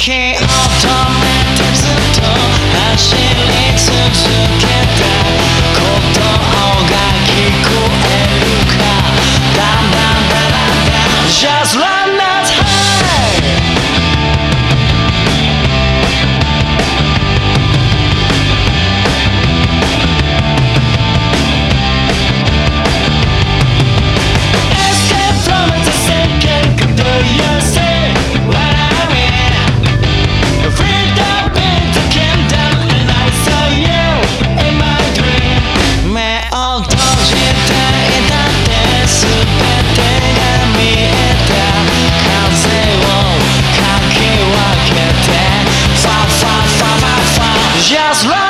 Okay, I'll talk to the door. just right.